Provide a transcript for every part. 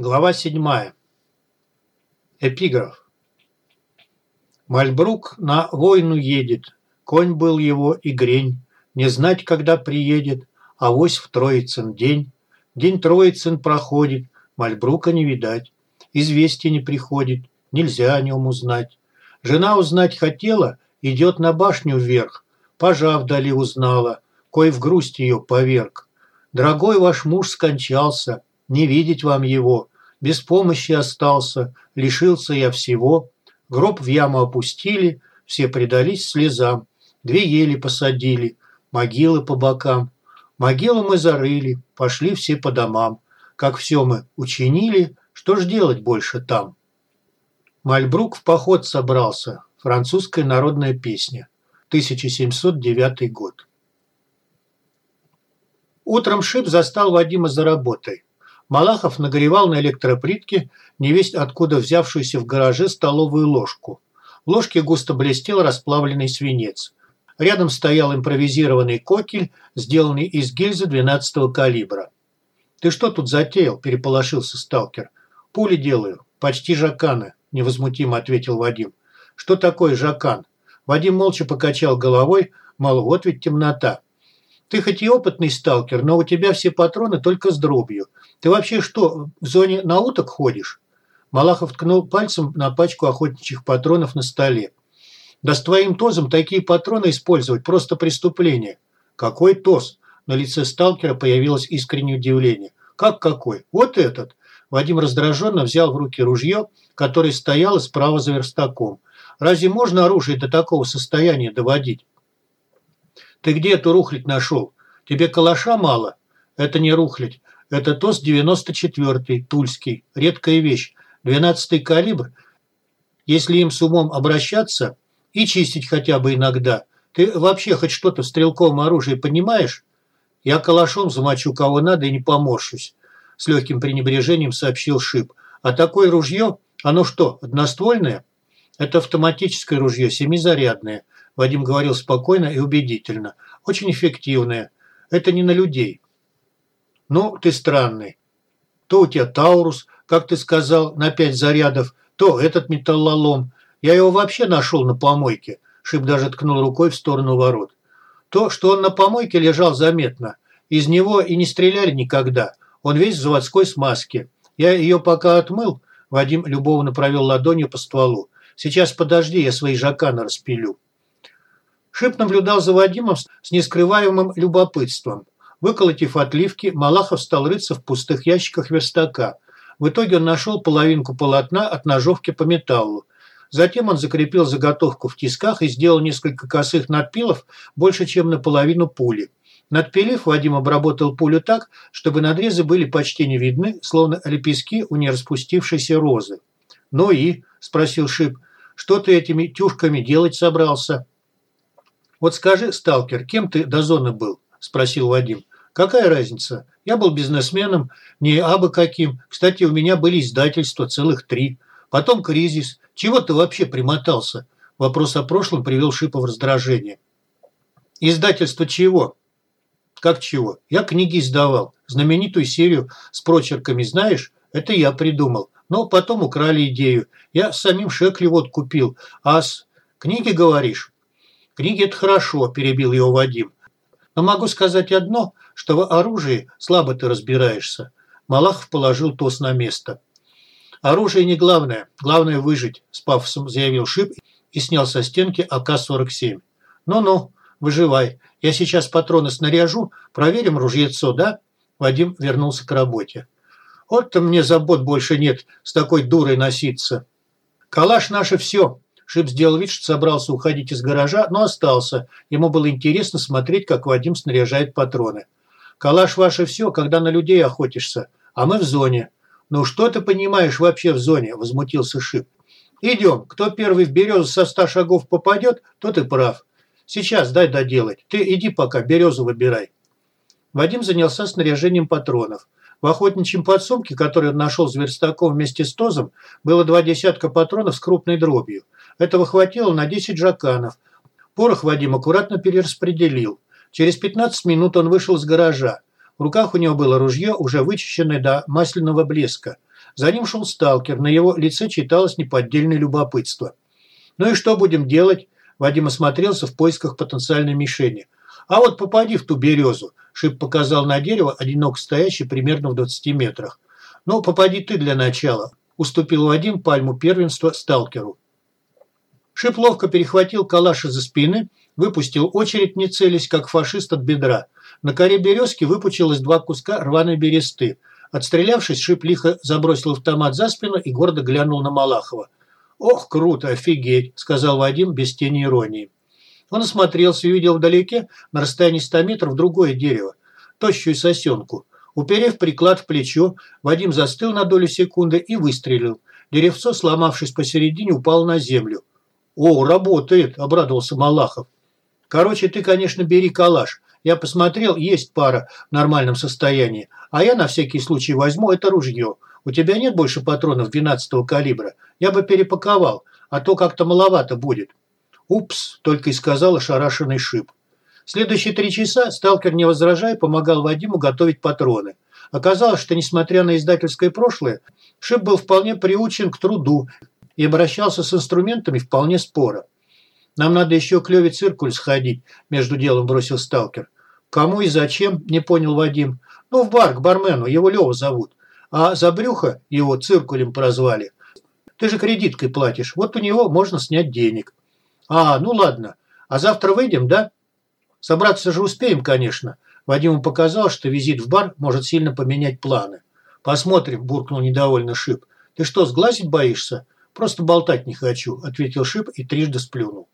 Глава 7. Эпиграф. Мальбрук на войну едет, конь был его и грень, не знать, когда приедет, а вось в Троицын день. День Троицын проходит, Мальбрука не видать, известия не приходит, нельзя о нем узнать. Жена узнать хотела, идет на башню вверх, пожа вдали узнала, кой в грусть ее поверг. Дорогой ваш муж скончался, не видеть вам его, без помощи остался, лишился я всего. Гроб в яму опустили, все предались слезам, две ели посадили, могилы по бокам. Могилу мы зарыли, пошли все по домам. Как все мы учинили, что ж делать больше там? Мальбрук в поход собрался. Французская народная песня. 1709 год. Утром Шип застал Вадима за работой. Малахов нагревал на электроплитке невесть откуда взявшуюся в гараже столовую ложку. В ложке густо блестел расплавленный свинец. Рядом стоял импровизированный кокель, сделанный из гильзы 12-го калибра. «Ты что тут затеял?» – переполошился сталкер. «Пули делаю. Почти жаканы», – невозмутимо ответил Вадим. «Что такое жакан?» Вадим молча покачал головой, мол, вот ведь темнота. «Ты хоть и опытный сталкер, но у тебя все патроны только с дробью. Ты вообще что, в зоне на уток ходишь?» Малахов ткнул пальцем на пачку охотничьих патронов на столе. «Да с твоим ТОЗом такие патроны использовать просто преступление». «Какой ТОЗ?» На лице сталкера появилось искреннее удивление. «Как какой? Вот этот!» Вадим раздраженно взял в руки ружье, которое стояло справа за верстаком. «Разве можно оружие до такого состояния доводить?» «Ты где эту рухлядь нашел? Тебе калаша мало?» «Это не рухлядь. Это ТОС 94-й, тульский. Редкая вещь. 12-й калибр. Если им с умом обращаться и чистить хотя бы иногда. Ты вообще хоть что-то в стрелковом оружии понимаешь? Я калашом замочу кого надо и не поморщусь. С легким пренебрежением сообщил Шип. А такое ружье, оно что, одноствольное? Это автоматическое ружье, семизарядное. Вадим говорил спокойно и убедительно. Очень эффективное. Это не на людей. Ну, ты странный. То у тебя Таурус, как ты сказал, на пять зарядов, то этот металлолом. Я его вообще нашел на помойке. Шип даже ткнул рукой в сторону ворот. То, что он на помойке лежал заметно. Из него и не стреляли никогда. Он весь в заводской смазке. Я ее пока отмыл, Вадим любовно провел ладонью по стволу. Сейчас подожди, я свои жаканы распилю. Шип наблюдал за Вадимом с нескрываемым любопытством. Выколотив отливки, Малахов стал рыться в пустых ящиках верстака. В итоге он нашел половинку полотна от ножовки по металлу. Затем он закрепил заготовку в тисках и сделал несколько косых надпилов больше, чем наполовину пули. Надпилив, Вадим обработал пулю так, чтобы надрезы были почти не видны, словно лепестки у нераспустившейся розы. «Ну и?» – спросил Шип. «Что ты этими тюшками делать собрался?» «Вот скажи, сталкер, кем ты до зоны был?» – спросил Вадим. Какая разница? Я был бизнесменом, не абы каким. Кстати, у меня были издательства, целых три. Потом кризис. Чего ты вообще примотался? Вопрос о прошлом привел Шипа в раздражение. Издательство чего? Как чего? Я книги издавал. Знаменитую серию с прочерками знаешь? Это я придумал. Но потом украли идею. Я самим Шекли вот купил. А с... Книги говоришь? Книги – это хорошо, перебил его Вадим. Но могу сказать одно, что в оружии слабо ты разбираешься. Малахов положил ТОС на место. Оружие не главное, главное выжить, с пафосом заявил Шип и снял со стенки АК-47. Ну-ну, выживай. Я сейчас патроны снаряжу, проверим ружьецо, да? Вадим вернулся к работе. Вот-то мне забот больше нет с такой дурой носиться. Калаш наше все, Шип сделал вид, что собрался уходить из гаража, но остался. Ему было интересно смотреть, как Вадим снаряжает патроны. «Калаш ваше все, когда на людей охотишься, а мы в зоне». «Ну что ты понимаешь вообще в зоне?» – возмутился Шип. «Идем. Кто первый в березу со ста шагов попадет, тот и прав. Сейчас дай доделать. Ты иди пока, березу выбирай». Вадим занялся снаряжением патронов. В охотничьем подсумке, который он нашел с верстаком вместе с тозом, было два десятка патронов с крупной дробью – этого хватило на 10 жаканов. Порох Вадим аккуратно перераспределил. Через 15 минут он вышел из гаража. В руках у него было ружье, уже вычищенное до масляного блеска. За ним шел сталкер, на его лице читалось неподдельное любопытство. «Ну и что будем делать?» Вадим осмотрелся в поисках потенциальной мишени. «А вот попади в ту березу», – Шип показал на дерево, одиноко стоящий примерно в 20 метрах. «Ну, попади ты для начала», – уступил Вадим пальму первенства сталкеру. Шип ловко перехватил калаш из-за спины, выпустил очередь, не целясь, как фашист от бедра. На коре березки выпучилось два куска рваной бересты. Отстрелявшись, Шип лихо забросил автомат за спину и гордо глянул на Малахова. «Ох, круто, офигеть!» – сказал Вадим без тени иронии. Он осмотрелся и увидел вдалеке, на расстоянии 100 метров, другое дерево, тощую сосенку. Уперев приклад в плечо, Вадим застыл на долю секунды и выстрелил. Деревцо, сломавшись посередине, упало на землю. «О, работает!» – обрадовался Малахов. «Короче, ты, конечно, бери калаш. Я посмотрел, есть пара в нормальном состоянии. А я на всякий случай возьму это ружье. У тебя нет больше патронов 12-го калибра? Я бы перепаковал, а то как-то маловато будет». «Упс», – только и сказал ошарашенный шип. Следующие три часа сталкер, не возражая, помогал Вадиму готовить патроны. Оказалось, что, несмотря на издательское прошлое, Шип был вполне приучен к труду и обращался с инструментами вполне споро. «Нам надо еще к Леве циркуль сходить», – между делом бросил сталкер. «Кому и зачем?» – не понял Вадим. «Ну, в бар, к бармену, его Лева зовут. А за брюхо его циркулем прозвали. Ты же кредиткой платишь, вот у него можно снять денег». «А, ну ладно. А завтра выйдем, да?» «Собраться же успеем, конечно». Вадиму показалось, что визит в бар может сильно поменять планы. «Посмотрим», – буркнул недовольно Шип. «Ты что, сглазить боишься?» «Просто болтать не хочу», – ответил Шип и трижды сплюнул.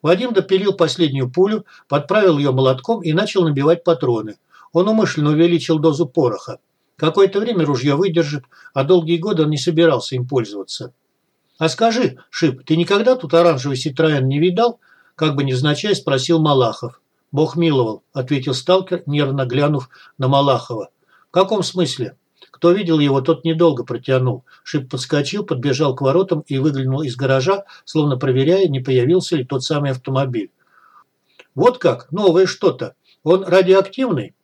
Вадим допилил последнюю пулю, подправил ее молотком и начал набивать патроны. Он умышленно увеличил дозу пороха. Какое-то время ружье выдержит, а долгие годы он не собирался им пользоваться. «А скажи, Шип, ты никогда тут оранжевый Ситроен не видал?» Как бы невзначай спросил Малахов. «Бог миловал», – ответил сталкер, нервно глянув на Малахова. «В каком смысле?» Кто видел его, тот недолго протянул. Шип подскочил, подбежал к воротам и выглянул из гаража, словно проверяя, не появился ли тот самый автомобиль. «Вот как? Новое что-то. Он радиоактивный?»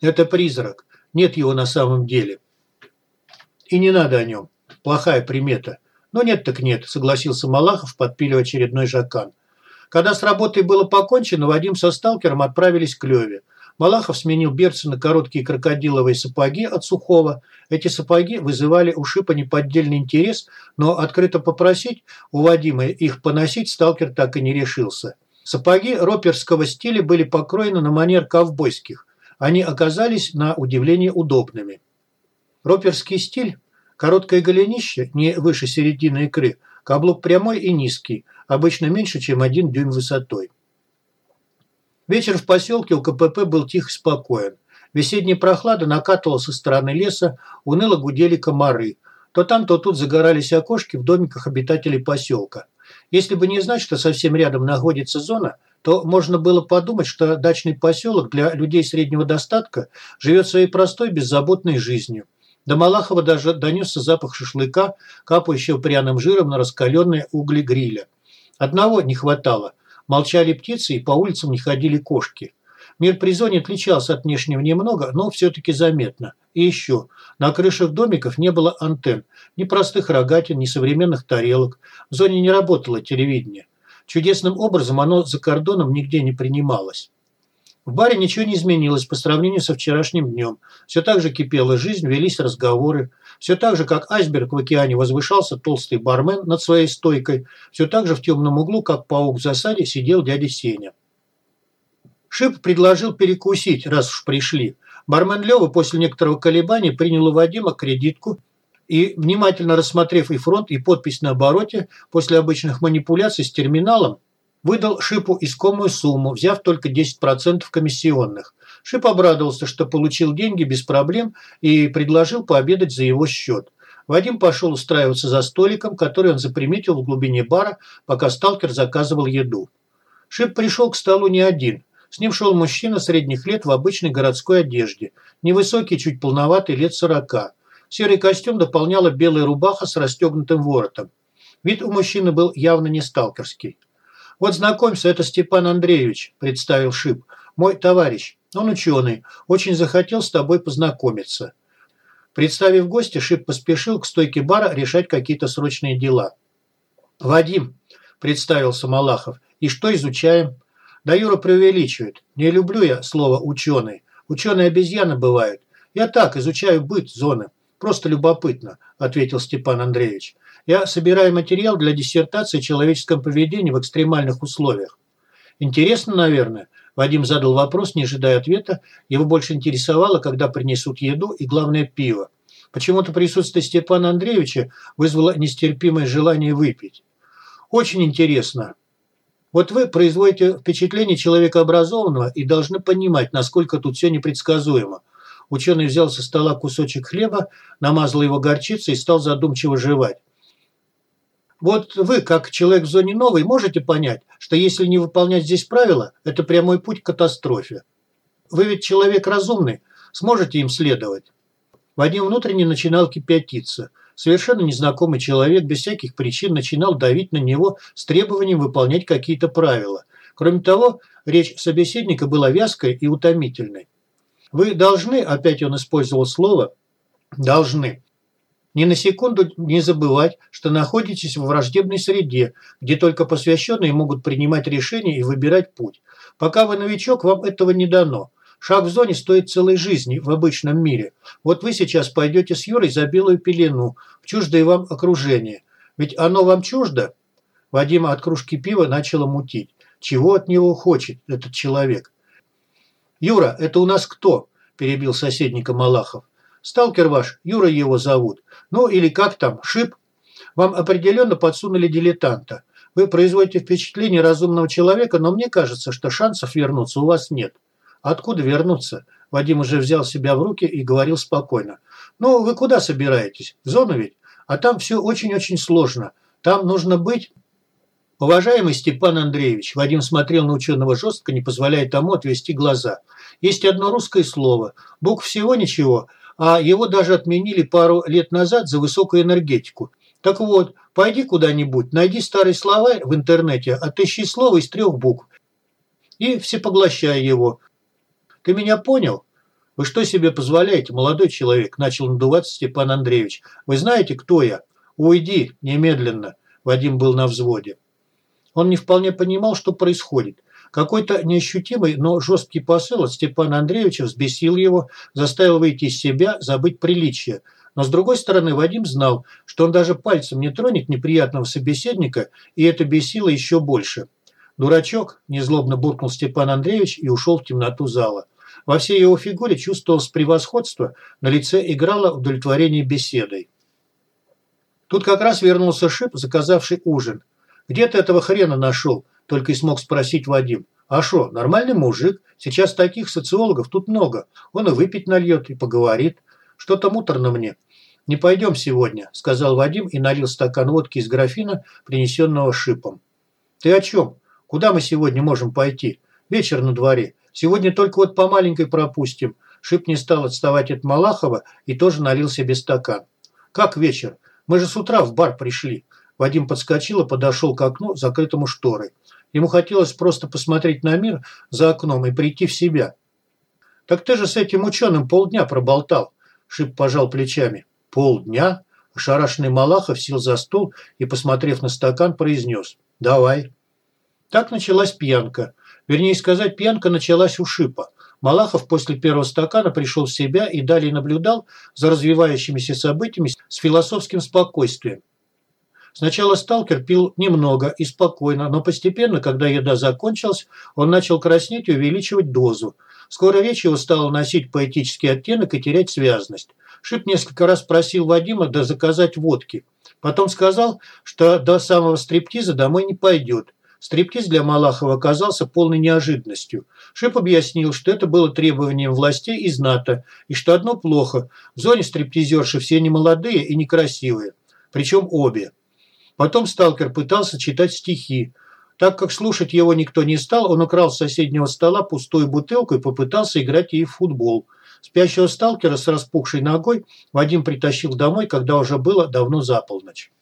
«Это призрак. Нет его на самом деле». «И не надо о нем. Плохая примета». «Но нет так нет», – согласился Малахов, подпиливая очередной жакан. Когда с работой было покончено, Вадим со сталкером отправились к Леве. Малахов сменил берцы на короткие крокодиловые сапоги от сухого. Эти сапоги вызывали у Шипа неподдельный интерес, но открыто попросить у Вадима их поносить сталкер так и не решился. Сапоги роперского стиля были покроены на манер ковбойских. Они оказались на удивление удобными. Роперский стиль – короткое голенище, не выше середины икры, каблук прямой и низкий, обычно меньше, чем один дюйм высотой. Вечер в поселке у КПП был тих и спокоен. Весенняя прохлада накатывала со стороны леса, уныло гудели комары. То там, то тут загорались окошки в домиках обитателей поселка. Если бы не знать, что совсем рядом находится зона, то можно было подумать, что дачный поселок для людей среднего достатка живет своей простой беззаботной жизнью. До Малахова даже донесся запах шашлыка, капающего пряным жиром на раскаленные угли гриля. Одного не хватало Молчали птицы и по улицам не ходили кошки. Мир при зоне отличался от внешнего немного, но все-таки заметно. И еще, на крышах домиков не было антенн, ни простых рогатин, ни современных тарелок. В зоне не работало телевидение. Чудесным образом оно за кордоном нигде не принималось. В баре ничего не изменилось по сравнению со вчерашним днем. Все так же кипела жизнь, велись разговоры. Все так же, как айсберг в океане, возвышался толстый бармен над своей стойкой. Все так же в темном углу, как паук в засаде, сидел дядя Сеня. Шип предложил перекусить, раз уж пришли. Бармен Лёва после некоторого колебания принял у Вадима кредитку и, внимательно рассмотрев и фронт, и подпись на обороте, после обычных манипуляций с терминалом, выдал Шипу искомую сумму, взяв только 10% комиссионных. Шип обрадовался, что получил деньги без проблем и предложил пообедать за его счет. Вадим пошел устраиваться за столиком, который он заприметил в глубине бара, пока сталкер заказывал еду. Шип пришел к столу не один. С ним шел мужчина средних лет в обычной городской одежде. Невысокий, чуть полноватый, лет сорока. Серый костюм дополняла белая рубаха с расстегнутым воротом. Вид у мужчины был явно не сталкерский. «Вот знакомься, это Степан Андреевич», – представил Шип. «Мой товарищ. Он ученый. Очень захотел с тобой познакомиться». Представив гостя, Шип поспешил к стойке бара решать какие-то срочные дела. «Вадим», – представился Малахов, – «и что изучаем?» «Да Юра преувеличивает. Не люблю я слово «ученый». Ученые обезьяны бывают. Я так, изучаю быт зоны. Просто любопытно», – ответил Степан Андреевич. «Я собираю материал для диссертации о человеческом поведении в экстремальных условиях». «Интересно, наверное». Вадим задал вопрос, не ожидая ответа. Его больше интересовало, когда принесут еду и, главное, пиво. Почему-то присутствие Степана Андреевича вызвало нестерпимое желание выпить. «Очень интересно. Вот вы производите впечатление человека образованного и должны понимать, насколько тут все непредсказуемо. Ученый взял со стола кусочек хлеба, намазал его горчицей и стал задумчиво жевать. Вот вы, как человек в зоне новой, можете понять, что если не выполнять здесь правила, это прямой путь к катастрофе. Вы ведь человек разумный, сможете им следовать. Вадим внутренне начинал кипятиться. Совершенно незнакомый человек без всяких причин начинал давить на него с требованием выполнять какие-то правила. Кроме того, речь собеседника была вязкой и утомительной. Вы должны, опять он использовал слово, должны, ни на секунду не забывать, что находитесь в враждебной среде, где только посвященные могут принимать решения и выбирать путь. Пока вы новичок, вам этого не дано. Шаг в зоне стоит целой жизни в обычном мире. Вот вы сейчас пойдете с Юрой за белую пелену, в чуждое вам окружение. Ведь оно вам чуждо? Вадима от кружки пива начало мутить. Чего от него хочет этот человек? «Юра, это у нас кто?» – перебил соседника Малахов. «Сталкер ваш, Юра его зовут. Ну или как там, Шип? Вам определенно подсунули дилетанта. Вы производите впечатление разумного человека, но мне кажется, что шансов вернуться у вас нет». «Откуда вернуться?» Вадим уже взял себя в руки и говорил спокойно. «Ну, вы куда собираетесь? В зону ведь? А там все очень-очень сложно. Там нужно быть Уважаемый Степан Андреевич, Вадим смотрел на ученого жестко, не позволяя тому отвести глаза. Есть одно русское слово. Букв всего ничего, а его даже отменили пару лет назад за высокую энергетику. Так вот, пойди куда-нибудь, найди старый словарь в интернете, отыщи слово из трех букв и всепоглощай его. Ты меня понял? Вы что себе позволяете, молодой человек? Начал надуваться Степан Андреевич. Вы знаете, кто я? Уйди немедленно. Вадим был на взводе. Он не вполне понимал, что происходит. Какой-то неощутимый, но жесткий посыл от Степана Андреевича взбесил его, заставил выйти из себя, забыть приличие. Но с другой стороны, Вадим знал, что он даже пальцем не тронет неприятного собеседника, и это бесило еще больше. «Дурачок!» – незлобно буркнул Степан Андреевич и ушел в темноту зала. Во всей его фигуре чувствовалось превосходство, на лице играло удовлетворение беседой. Тут как раз вернулся Шип, заказавший ужин. «Где ты этого хрена нашел?» – только и смог спросить Вадим. «А шо, нормальный мужик. Сейчас таких социологов тут много. Он и выпить нальет, и поговорит. Что-то муторно мне». «Не пойдем сегодня», – сказал Вадим и налил стакан водки из графина, принесенного шипом. «Ты о чем? Куда мы сегодня можем пойти? Вечер на дворе. Сегодня только вот по маленькой пропустим». Шип не стал отставать от Малахова и тоже налил себе стакан. «Как вечер? Мы же с утра в бар пришли. Вадим подскочил и подошел к окну, закрытому шторой. Ему хотелось просто посмотреть на мир за окном и прийти в себя. «Так ты же с этим ученым полдня проболтал», – Шип пожал плечами. «Полдня?» – ошарашенный Малахов сел за стол и, посмотрев на стакан, произнес. «Давай». Так началась пьянка. Вернее сказать, пьянка началась у Шипа. Малахов после первого стакана пришел в себя и далее наблюдал за развивающимися событиями с философским спокойствием. Сначала сталкер пил немного и спокойно, но постепенно, когда еда закончилась, он начал краснеть и увеличивать дозу. Скоро речь его стала носить поэтический оттенок и терять связность. Шип несколько раз просил Вадима да заказать водки. Потом сказал, что до самого стриптиза домой не пойдет. Стриптиз для Малахова оказался полной неожиданностью. Шип объяснил, что это было требованием властей из НАТО, и что одно плохо – в зоне стриптизерши все не молодые и некрасивые. Причем обе. Потом сталкер пытался читать стихи. Так как слушать его никто не стал, он украл с соседнего стола пустую бутылку и попытался играть ей в футбол. Спящего сталкера с распухшей ногой Вадим притащил домой, когда уже было давно за полночь.